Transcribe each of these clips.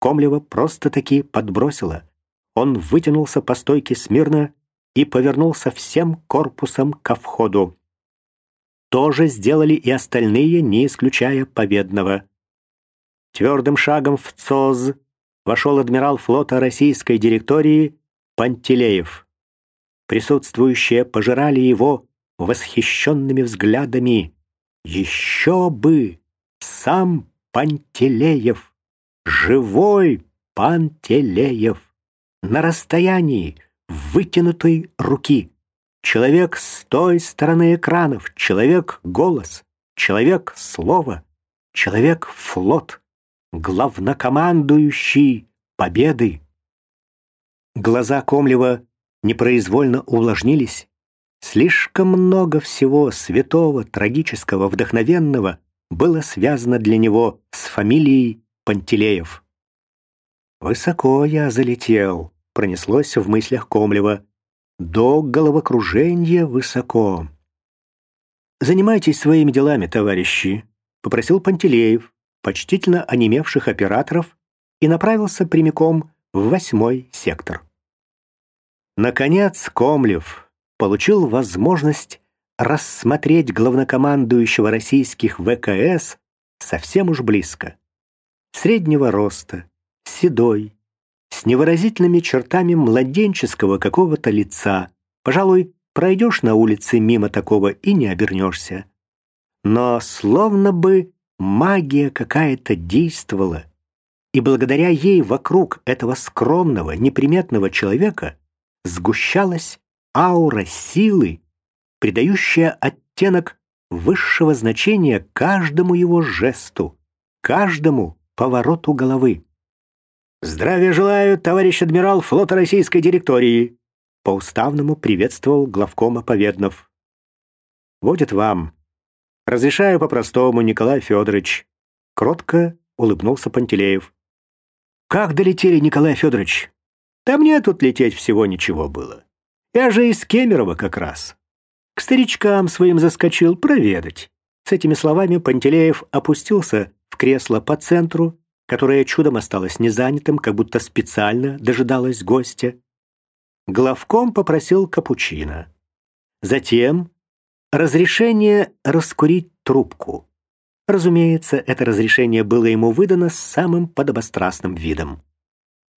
Комлева просто-таки подбросило. Он вытянулся по стойке смирно и повернулся всем корпусом ко входу. То же сделали и остальные, не исключая победного. Твердым шагом в ЦОЗ вошел адмирал флота российской директории Пантелеев. Присутствующие пожирали его восхищенными взглядами. Еще бы! Сам Пантелеев! Живой Пантелеев! На расстоянии вытянутой руки. Человек с той стороны экранов, человек-голос, человек-слово, человек-флот, главнокомандующий победы. Глаза Комлева непроизвольно увлажнились. Слишком много всего святого, трагического, вдохновенного было связано для него с фамилией Пантелеев. «Высоко я залетел», — пронеслось в мыслях Комлева. «До головокружения высоко». «Занимайтесь своими делами, товарищи», — попросил Пантелеев, почтительно онемевших операторов, и направился прямиком в восьмой сектор. Наконец Комлев получил возможность рассмотреть главнокомандующего российских ВКС совсем уж близко. Среднего роста, седой, с невыразительными чертами младенческого какого-то лица. Пожалуй, пройдешь на улице мимо такого и не обернешься. Но словно бы магия какая-то действовала, и благодаря ей вокруг этого скромного, неприметного человека сгущалась аура силы, придающая оттенок высшего значения каждому его жесту, каждому повороту головы. «Здравия желаю, товарищ адмирал флота российской директории!» По-уставному приветствовал главкома Поведнов. «Водит вам. Разрешаю по-простому, Николай Федорович». Кротко улыбнулся Пантелеев. «Как долетели, Николай Федорович?» Да мне тут лететь всего ничего было. Я же из Кемерово как раз. К старичкам своим заскочил проведать. С этими словами Пантелеев опустился кресло по центру, которое чудом осталось незанятым, как будто специально дожидалось гостя. Главком попросил капучино. Затем разрешение раскурить трубку. Разумеется, это разрешение было ему выдано с самым подобострастным видом.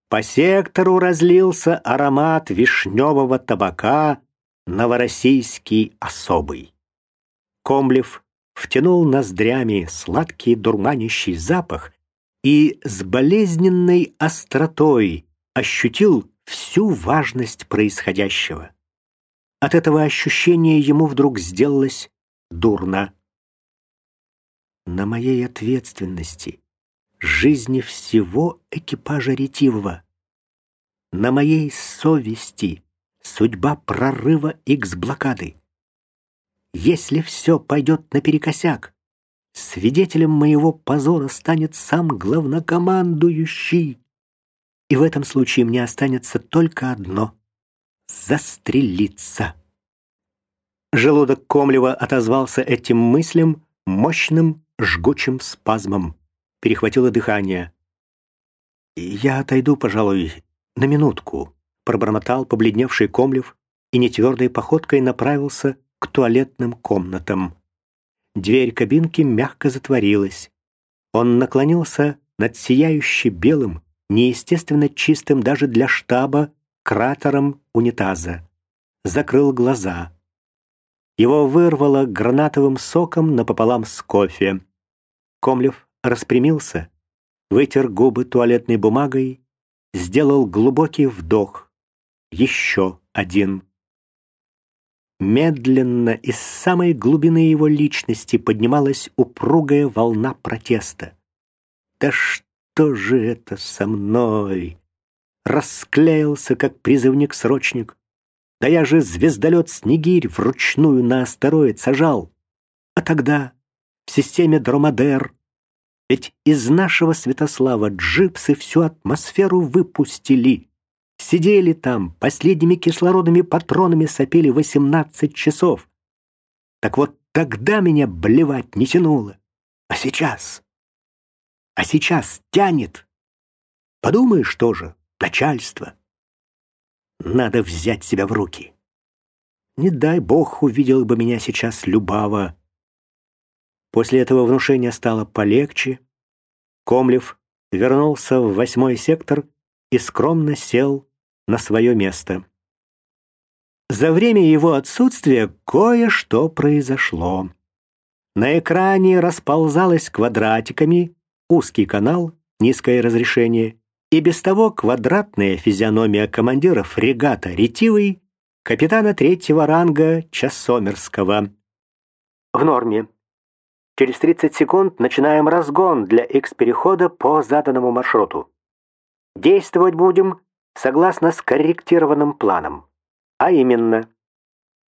По сектору разлился аромат вишневого табака новороссийский особый. Комлев втянул ноздрями сладкий дурманящий запах и с болезненной остротой ощутил всю важность происходящего. От этого ощущения ему вдруг сделалось дурно. На моей ответственности жизни всего экипажа ретивого. На моей совести судьба прорыва X-блокады. Если все пойдет наперекосяк, свидетелем моего позора станет сам главнокомандующий. И в этом случае мне останется только одно — застрелиться. Желудок Комлева отозвался этим мыслям мощным жгучим спазмом перехватило дыхание. «Я отойду, пожалуй, на минутку», — пробормотал побледневший Комлев и нетвердой походкой направился к туалетным комнатам. Дверь кабинки мягко затворилась. Он наклонился над сияюще белым, неестественно чистым даже для штаба, кратером унитаза. Закрыл глаза. Его вырвало гранатовым соком напополам с кофе. Комлев распрямился, вытер губы туалетной бумагой, сделал глубокий вдох. Еще один. Медленно из самой глубины его личности поднималась упругая волна протеста. «Да что же это со мной?» Расклеился, как призывник-срочник. «Да я же звездолет «Снегирь» вручную на астероид сажал. А тогда в системе «Дромадер» Ведь из нашего Святослава джипсы всю атмосферу выпустили. Сидели там, последними кислородными патронами сопели 18 часов. Так вот тогда меня блевать не тянуло. А сейчас? А сейчас тянет. Подумаешь тоже, начальство. Надо взять себя в руки. Не дай бог увидел бы меня сейчас Любава. После этого внушения стало полегче. Комлев вернулся в восьмой сектор и скромно сел на свое место. За время его отсутствия кое-что произошло. На экране расползалась квадратиками узкий канал, низкое разрешение, и без того квадратная физиономия командира фрегата «Ретивый», капитана третьего ранга Часомерского. В норме. Через 30 секунд начинаем разгон для X-перехода по заданному маршруту. Действовать будем согласно скорректированным планам. А именно,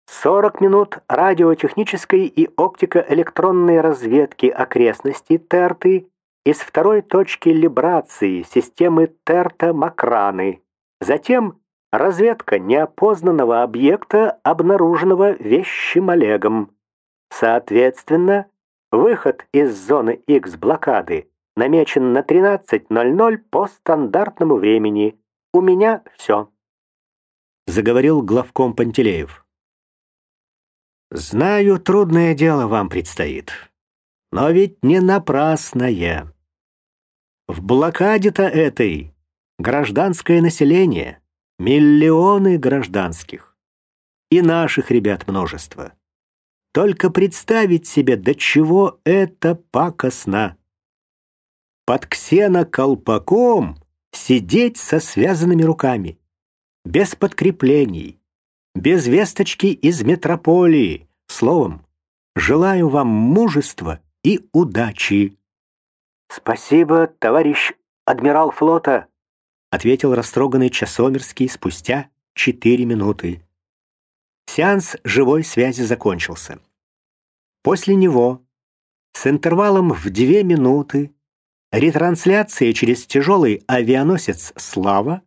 40 минут радиотехнической и оптико-электронной разведки окрестностей Терты из второй точки либрации системы Терта-Макраны. Затем разведка неопознанного объекта, обнаруженного вещим Олегом. Соответственно, выход из зоны X блокады намечен на 13.00 по стандартному времени. У меня все. Заговорил главком Пантелеев. Знаю, трудное дело вам предстоит. Но ведь не напрасное. В блокаде-то этой гражданское население, миллионы гражданских. И наших ребят множество. Только представить себе, до чего это пакостно. Под ксеноколпаком сидеть со связанными руками, без подкреплений, без весточки из метрополии. Словом, желаю вам мужества и удачи. «Спасибо, товарищ адмирал флота», — ответил растроганный Часомерский спустя четыре минуты. Сеанс живой связи закончился. После него, с интервалом в две минуты, ретрансляции через тяжелый авианосец «Слава»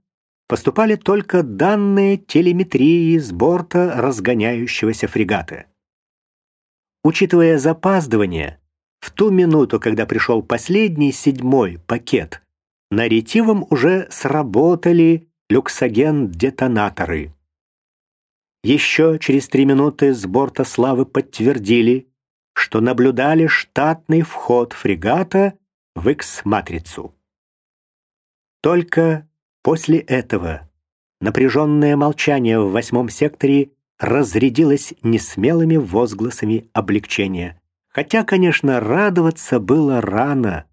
поступали только данные телеметрии с борта разгоняющегося фрегата. Учитывая запаздывание, в ту минуту, когда пришел последний седьмой пакет, на ретивом уже сработали люксоген-детонаторы. Еще через три минуты с борта «Славы» подтвердили, что наблюдали штатный вход фрегата в X-матрицу. Только после этого напряженное молчание в восьмом секторе разрядилось несмелыми возгласами облегчения. Хотя, конечно, радоваться было рано.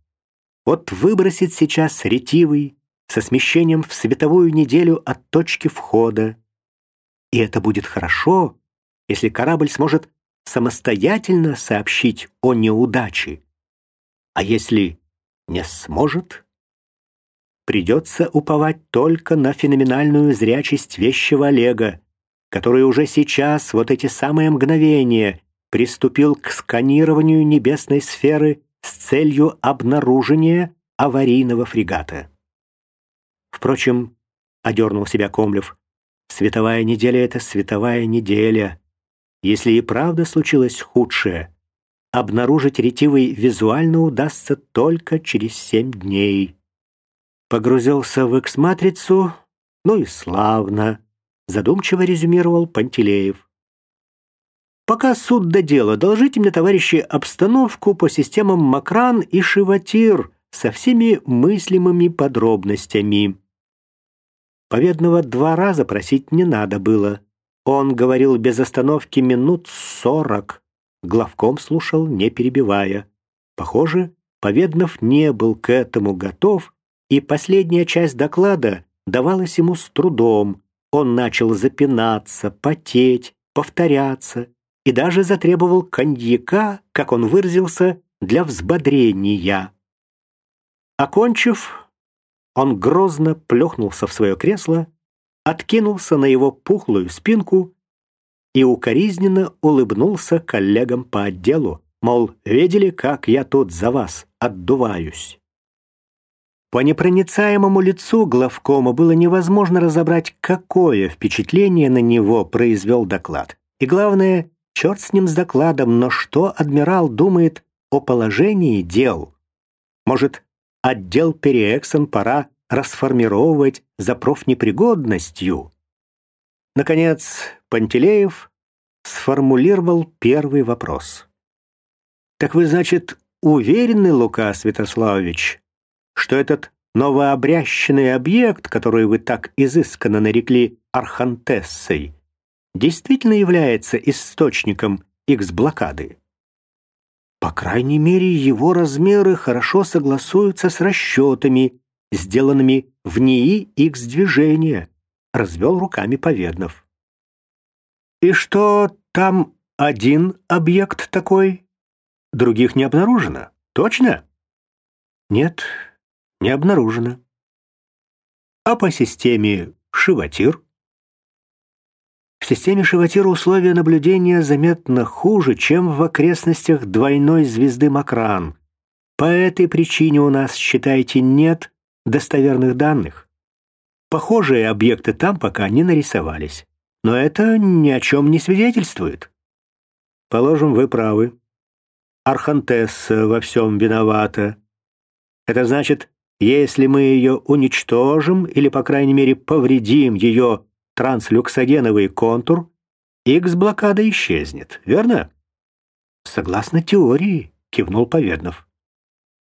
Вот выбросит сейчас ретивый со смещением в световую неделю от точки входа. И это будет хорошо, если корабль сможет самостоятельно сообщить о неудаче. А если не сможет, придется уповать только на феноменальную зрячесть вещего Олега, который уже сейчас, вот эти самые мгновения, приступил к сканированию небесной сферы с целью обнаружения аварийного фрегата. Впрочем, одернул себя Комлев, световая неделя — это световая неделя. Если и правда случилось худшее, обнаружить ретивый визуально удастся только через семь дней. Погрузился в X-матрицу, ну и славно, задумчиво резюмировал Пантелеев. Пока суд до дела, доложите мне, товарищи, обстановку по системам Макран и Шиватир со всеми мыслимыми подробностями. Поведного два раза просить не надо было. Он говорил без остановки минут сорок. Главком слушал, не перебивая. Похоже, Поведнов не был к этому готов, и последняя часть доклада давалась ему с трудом. Он начал запинаться, потеть, повторяться и даже затребовал коньяка, как он выразился, для взбодрения. Окончив, он грозно плюхнулся в свое кресло, откинулся на его пухлую спинку и укоризненно улыбнулся коллегам по отделу, мол, видели, как я тут за вас отдуваюсь. По непроницаемому лицу главкома было невозможно разобрать, какое впечатление на него произвел доклад. И главное, Черт с ним с докладом, но что адмирал думает о положении дел? Может, отдел Переэксон пора расформировать за профнепригодностью. Наконец, Пантелеев сформулировал первый вопрос. «Так вы, значит, уверены, Лука Святославович, что этот новообрященный объект, который вы так изысканно нарекли Архантессой, действительно является источником X-блокады?» По крайней мере, его размеры хорошо согласуются с расчетами, сделанными в НИИ X-движения, развел руками Поведнов. И что там один объект такой? Других не обнаружено? Точно? Нет, не обнаружено. А по системе Шиватир? В системе Шиватира условия наблюдения заметно хуже, чем в окрестностях двойной звезды Макран. По этой причине у нас, считайте, нет достоверных данных. Похожие объекты там пока не нарисовались. Но это ни о чем не свидетельствует. Положим, вы правы. Архантесса во всем виновата. Это значит, если мы ее уничтожим или, по крайней мере, повредим ее транслюксогеновый контур, X-блокада исчезнет, верно? Согласно теории, кивнул Поведнов.